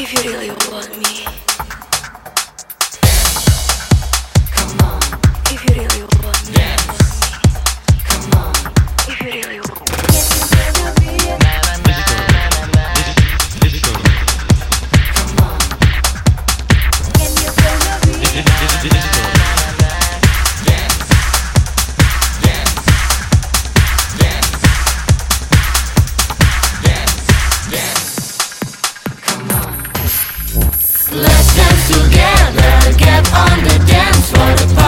If you really want me. come on. If you really want on the dance floor.